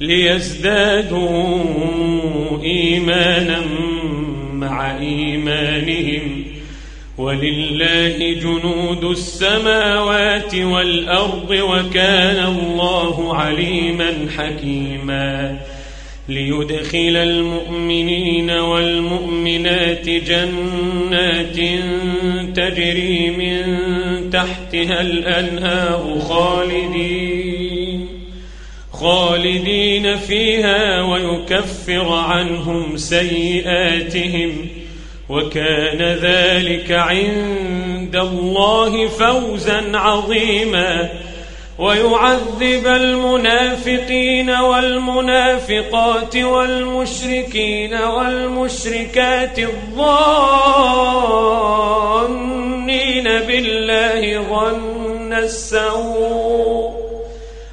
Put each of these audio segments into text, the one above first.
ليزدادوا إيمانا مع إيمانهم. ولله جنود السماوات والأرض وكان الله عليما حكيما. ليدخل المؤمنين والمؤمنات جنات تجري من تحتها الأنهار خالدين. خالدين فيها ويكفر عنهم سيئاتهم وكان ذلك عند الله فوزا عظيما. ويعذب المنافقين والمنافقات والمشركين والمشركات الظانين بالله ظن السوء.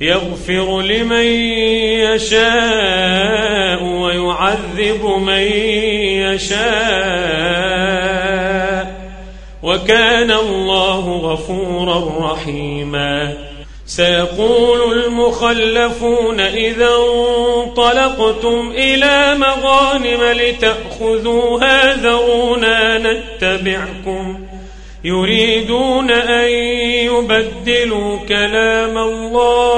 يغفر لمن يشاء ويعذب من يشاء. وكان الله غفورا رحيما. سيقول المخلفون إذا انطلقتم إلى مغانم لتأخذوها ذرونا نتبعكم. يريدون أن يبدلوا كلام الله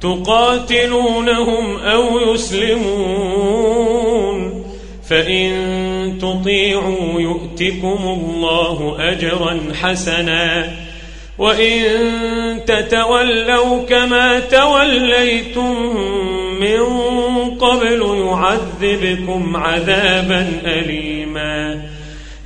تقاتلونهم أو يسلمون فإن تطيعوا يؤتكم الله أجرا حسنا وإن تتولوا كما توليتم من قبل يعذبكم عذابا أليما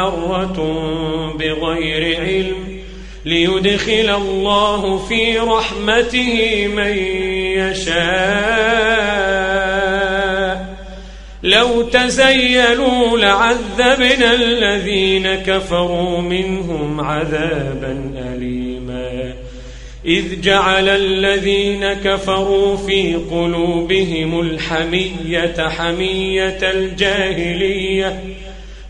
معرة بغير علم ليدخل الله في رحمته من يشاء. لو تزيلوا لعذبنا الذين كفروا منهم عذابا أليما. إذ جعل الذين كفروا في قلوبهم الحمية حمية الجاهلية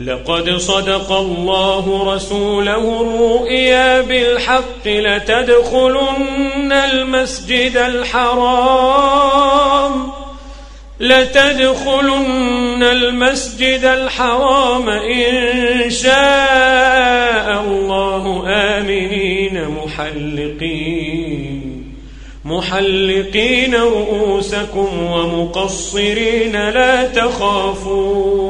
لقد صدق الله رسوله الرؤيا بالحق لتدخلن المسجد الحرام لتدخلن المسجد الحرام إن شاء الله آمنين محلقين محلقين رؤوسكم ومقصرين لا تخافون.